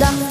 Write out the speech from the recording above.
dag